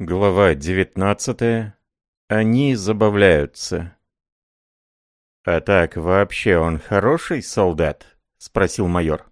Глава 19. Они забавляются. «А так, вообще он хороший солдат?» — спросил майор.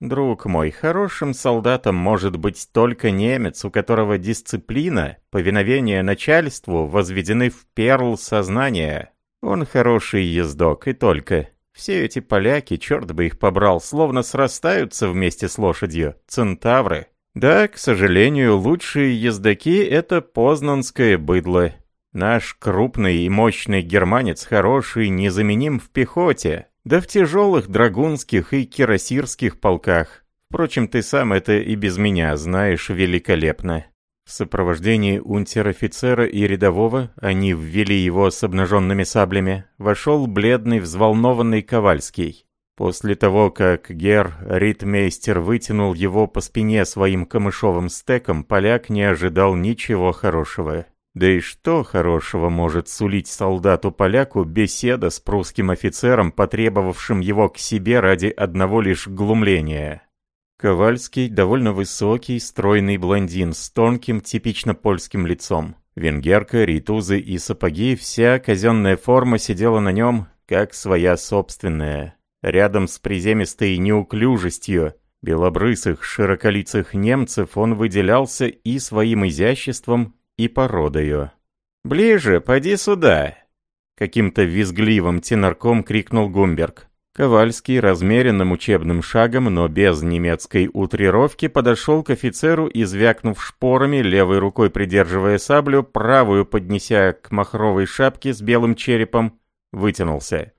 «Друг мой, хорошим солдатом может быть только немец, у которого дисциплина, повиновение начальству возведены в перл сознания. Он хороший ездок и только. Все эти поляки, черт бы их побрал, словно срастаются вместе с лошадью, центавры». Да, к сожалению, лучшие ездаки — это познанское быдло. Наш крупный и мощный германец хороший незаменим в пехоте, да в тяжелых драгунских и кирасирских полках. Впрочем, ты сам это и без меня знаешь великолепно. В сопровождении унтер-офицера и рядового, они ввели его с обнаженными саблями, вошел бледный взволнованный Ковальский. После того, как Гер Ритмейстер вытянул его по спине своим камышовым стеком, поляк не ожидал ничего хорошего. Да и что хорошего может сулить солдату-поляку беседа с прусским офицером, потребовавшим его к себе ради одного лишь глумления? Ковальский довольно высокий, стройный блондин с тонким, типично польским лицом. Венгерка, ритузы и сапоги, вся казенная форма сидела на нем, как своя собственная. Рядом с приземистой неуклюжестью белобрысых широколицых немцев он выделялся и своим изяществом, и породою. «Ближе, поди сюда!» Каким-то визгливым тенорком крикнул Гумберг. Ковальский размеренным учебным шагом, но без немецкой утрировки, подошел к офицеру и, звякнув шпорами, левой рукой придерживая саблю, правую поднеся к махровой шапке с белым черепом, вытянулся.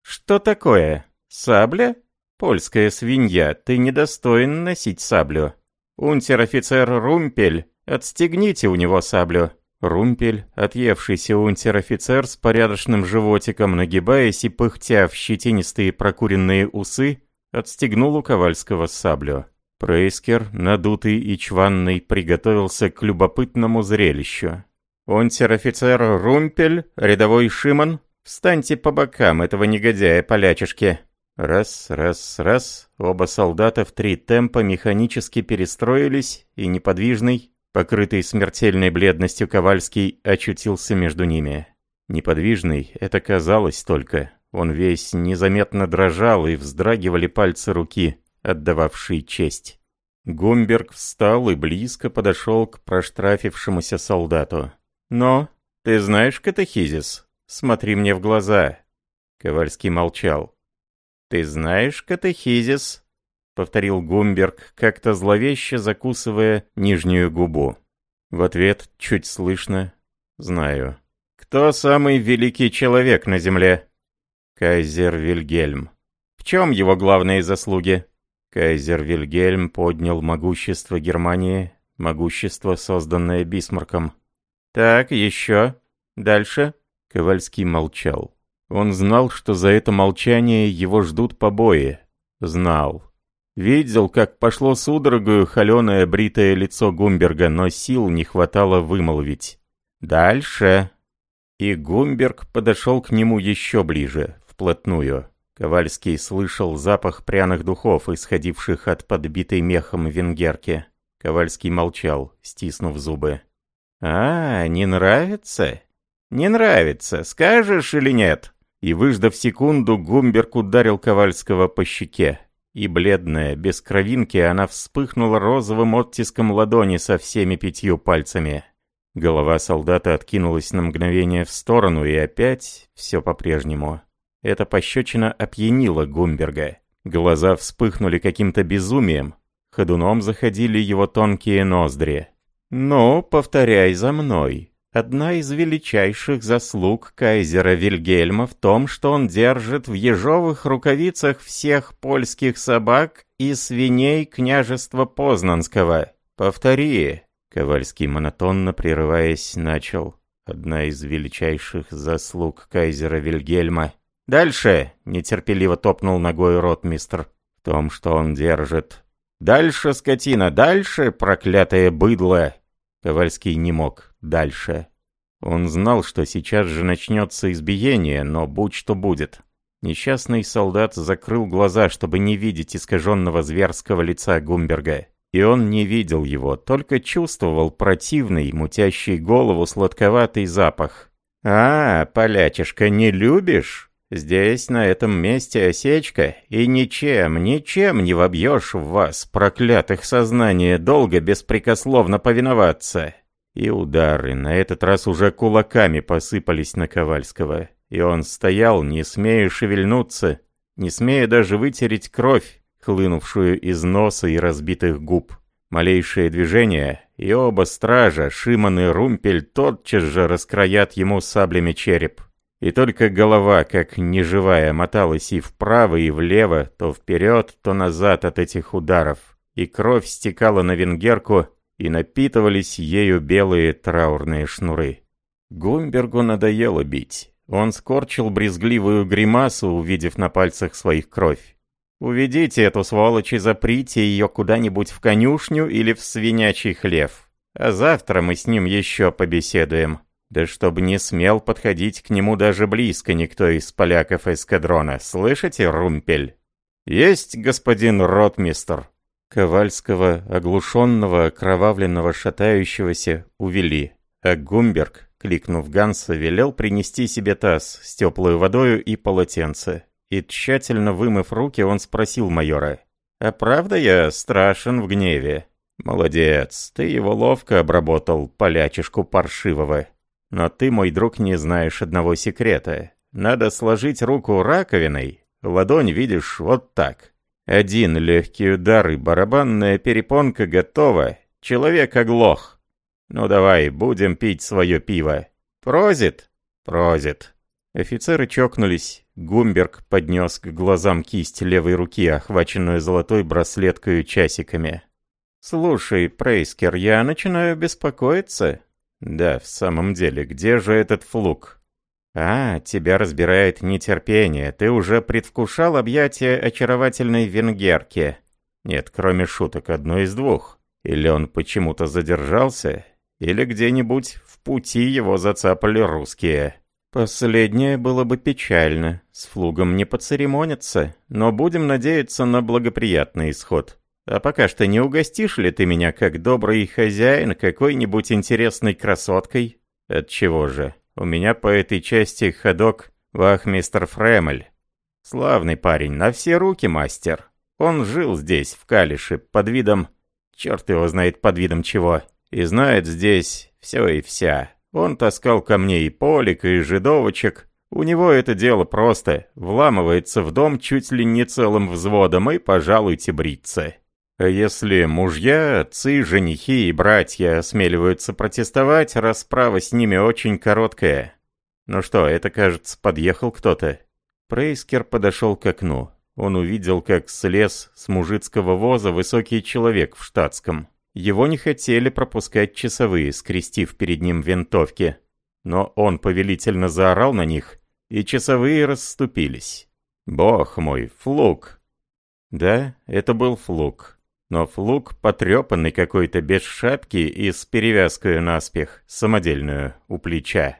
«Что такое?» «Сабля? Польская свинья, ты недостоин носить саблю. Унтер-офицер Румпель, отстегните у него саблю». Румпель, отъевшийся унтер-офицер с порядочным животиком, нагибаясь и пыхтя в щетинистые прокуренные усы, отстегнул у Ковальского саблю. Прейскер, надутый и чванный, приготовился к любопытному зрелищу. «Унтер-офицер Румпель, рядовой Шиман, встаньте по бокам этого негодяя-полячишки!» Раз, раз, раз, оба солдата в три темпа механически перестроились, и неподвижный, покрытый смертельной бледностью Ковальский, очутился между ними. Неподвижный, это казалось только. Он весь незаметно дрожал, и вздрагивали пальцы руки, отдававшие честь. Гумберг встал и близко подошел к проштрафившемуся солдату. «Но, ты знаешь катехизис? Смотри мне в глаза». Ковальский молчал. «Ты знаешь катехизис?» — повторил Гумберг, как-то зловеще закусывая нижнюю губу. В ответ чуть слышно «Знаю». «Кто самый великий человек на земле?» «Кайзер Вильгельм». «В чем его главные заслуги?» Кайзер Вильгельм поднял могущество Германии, могущество, созданное Бисмарком. «Так, еще. Дальше?» Ковальский молчал. Он знал, что за это молчание его ждут побои. Знал. Видел, как пошло судорогою холеное бритое лицо Гумберга, но сил не хватало вымолвить. «Дальше». И Гумберг подошел к нему еще ближе, вплотную. Ковальский слышал запах пряных духов, исходивших от подбитой мехом венгерки. Ковальский молчал, стиснув зубы. «А, не нравится? Не нравится, скажешь или нет?» И, выждав секунду, Гумберг ударил Ковальского по щеке. И бледная, без кровинки, она вспыхнула розовым оттиском ладони со всеми пятью пальцами. Голова солдата откинулась на мгновение в сторону, и опять все по-прежнему. Эта пощечина опьянила Гумберга. Глаза вспыхнули каким-то безумием. Ходуном заходили его тонкие ноздри. «Ну, повторяй за мной», Одна из величайших заслуг кайзера Вильгельма в том, что он держит в ежовых рукавицах всех польских собак и свиней княжества Познанского. Повтори. Ковальский монотонно прерываясь начал. Одна из величайших заслуг кайзера Вильгельма. Дальше, нетерпеливо топнул ногой ротмистр. В том, что он держит. Дальше, скотина, дальше, проклятое быдло. Ковальский не мог дальше. Он знал, что сейчас же начнется избиение, но будь что будет. Несчастный солдат закрыл глаза, чтобы не видеть искаженного зверского лица Гумберга. И он не видел его, только чувствовал противный, мутящий голову сладковатый запах. «А, полячишка, не любишь? Здесь, на этом месте осечка, и ничем, ничем не вобьешь в вас, проклятых сознание, долго беспрекословно повиноваться». И удары на этот раз уже кулаками посыпались на Ковальского, и он стоял, не смея шевельнуться, не смея даже вытереть кровь, хлынувшую из носа и разбитых губ. Малейшее движение, и оба стража, Шиман и Румпель, тотчас же раскроят ему саблями череп. И только голова, как неживая, моталась и вправо, и влево, то вперед, то назад от этих ударов. И кровь стекала на венгерку, и напитывались ею белые траурные шнуры. Гумбергу надоело бить. Он скорчил брезгливую гримасу, увидев на пальцах своих кровь. Уведите эту сволочь и заприте ее куда-нибудь в конюшню или в свинячий хлев. А завтра мы с ним еще побеседуем. Да чтобы не смел подходить к нему даже близко никто из поляков эскадрона. Слышите, Румпель? Есть, господин ротмистр. Ковальского, оглушенного, окровавленного, шатающегося, увели. А Гумберг, кликнув Ганса, велел принести себе таз с теплой водою и полотенце. И тщательно вымыв руки, он спросил майора. «А правда я страшен в гневе?» «Молодец, ты его ловко обработал, полячишку паршивого. Но ты, мой друг, не знаешь одного секрета. Надо сложить руку раковиной, ладонь, видишь, вот так. Один легкий удар и барабанная перепонка готова, человек оглох. Ну давай, будем пить свое пиво. Прозит? Прозит». Офицеры чокнулись, Гумберг поднес к глазам кисть левой руки, охваченную золотой браслеткой часиками. «Слушай, Прейскер, я начинаю беспокоиться». «Да, в самом деле, где же этот флук?» «А, тебя разбирает нетерпение. Ты уже предвкушал объятие очаровательной венгерки?» «Нет, кроме шуток, одно из двух. Или он почему-то задержался, или где-нибудь в пути его зацапали русские». Последнее было бы печально. С флугом не поцеремониться, но будем надеяться на благоприятный исход. А пока что не угостишь ли ты меня, как добрый хозяин, какой-нибудь интересной красоткой? Отчего же? У меня по этой части ходок вахмистер Фремель. Славный парень, на все руки мастер. Он жил здесь, в Калише, под видом... Черт его знает под видом чего. И знает здесь все и вся. Он таскал ко мне и полик, и жидовочек. У него это дело просто. Вламывается в дом чуть ли не целым взводом и, пожалуйте, бриться. Если мужья, отцы, женихи и братья осмеливаются протестовать, расправа с ними очень короткая. Ну что, это, кажется, подъехал кто-то. Прейскер подошел к окну. Он увидел, как слез с мужицкого воза высокий человек в штатском. Его не хотели пропускать часовые, скрестив перед ним винтовки. Но он повелительно заорал на них, и часовые расступились. «Бог мой, флук!» Да, это был флук. Но флук потрепанный какой-то, без шапки и с перевязкой наспех, самодельную, у плеча.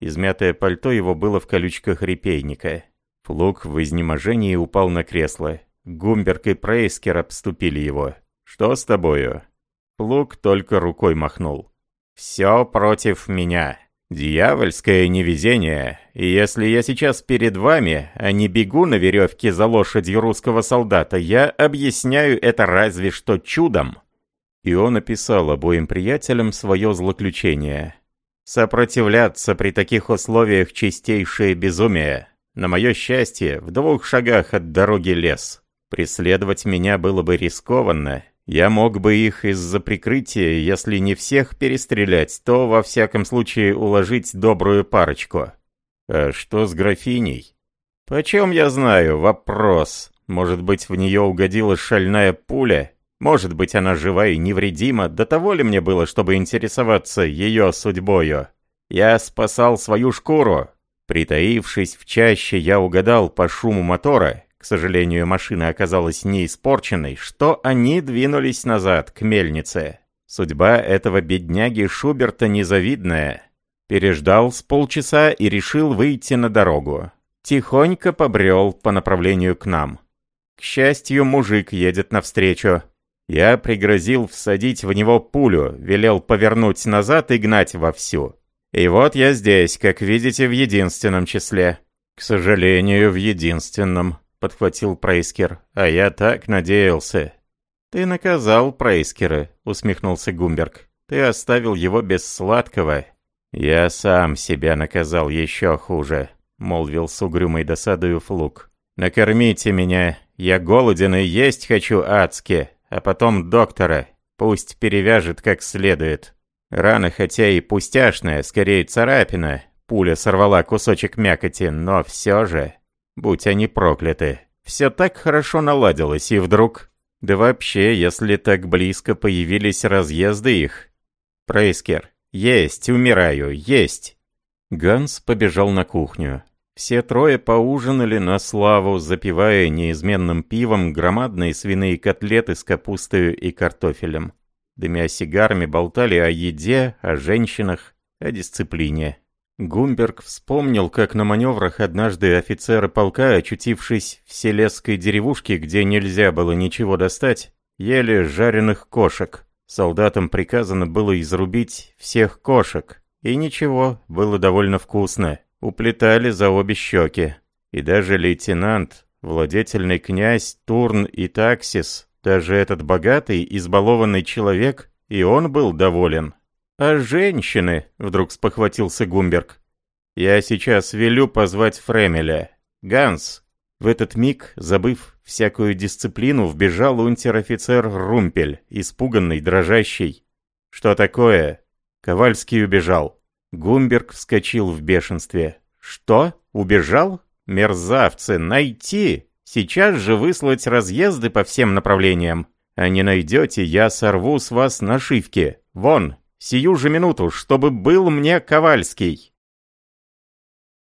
Измятое пальто его было в колючках репейника. Флук в изнеможении упал на кресло. Гумберг и Прейскер обступили его. «Что с тобою?» Плуг только рукой махнул. «Все против меня. Дьявольское невезение. И если я сейчас перед вами, а не бегу на веревке за лошадью русского солдата, я объясняю это разве что чудом». И он описал обоим приятелям свое злоключение. «Сопротивляться при таких условиях чистейшее безумие. На мое счастье, в двух шагах от дороги лес. Преследовать меня было бы рискованно, я мог бы их из-за прикрытия, если не всех перестрелять, то во всяком случае уложить добрую парочку. А что с графиней? Почем я знаю? Вопрос. Может быть, в нее угодила шальная пуля? Может быть, она жива и невредима? До того ли мне было, чтобы интересоваться ее судьбою? Я спасал свою шкуру. Притаившись в чаще, я угадал по шуму мотора, к сожалению, машина оказалась не испорченной, что они двинулись назад, к мельнице. Судьба этого бедняги Шуберта незавидная. Переждал с полчаса и решил выйти на дорогу. Тихонько побрел по направлению к нам. К счастью, мужик едет навстречу. Я пригрозил всадить в него пулю, велел повернуть назад и гнать вовсю. И вот я здесь, как видите, в единственном числе. К сожалению, в единственном, подхватил Прейскер, а я так надеялся. Ты наказал Прейскера, усмехнулся Гумберг. Ты оставил его без сладкого. Я сам себя наказал еще хуже, молвил с угрюмой досадою Флук. Накормите меня, я голоден и есть хочу адски а потом доктора. Пусть перевяжет как следует. Рана хотя и пустяшная, скорее царапина. Пуля сорвала кусочек мякоти, но все же... Будь они прокляты. Все так хорошо наладилось, и вдруг... Да вообще, если так близко появились разъезды их... Прейскер. Есть, умираю, есть. Ганс побежал на кухню. Все трое поужинали на славу, запивая неизменным пивом громадные свиные котлеты с капустой и картофелем. Дымя сигарами болтали о еде, о женщинах, о дисциплине. Гумберг вспомнил, как на маневрах однажды офицеры полка, очутившись в селесской деревушке, где нельзя было ничего достать, ели жареных кошек. Солдатам приказано было изрубить всех кошек. И ничего, было довольно вкусно уплетали за обе щеки. И даже лейтенант, владетельный князь Турн и Таксис, даже этот богатый, избалованный человек, и он был доволен. «А женщины?» — вдруг спохватился Гумберг. «Я сейчас велю позвать Фремеля. Ганс!» В этот миг, забыв всякую дисциплину, вбежал унтер-офицер Румпель, испуганный, дрожащий. «Что такое?» Ковальский убежал. Гумберг вскочил в бешенстве. «Что? Убежал? Мерзавцы! Найти! Сейчас же выслать разъезды по всем направлениям. А не найдете, я сорву с вас нашивки. Вон, сию же минуту, чтобы был мне Ковальский!»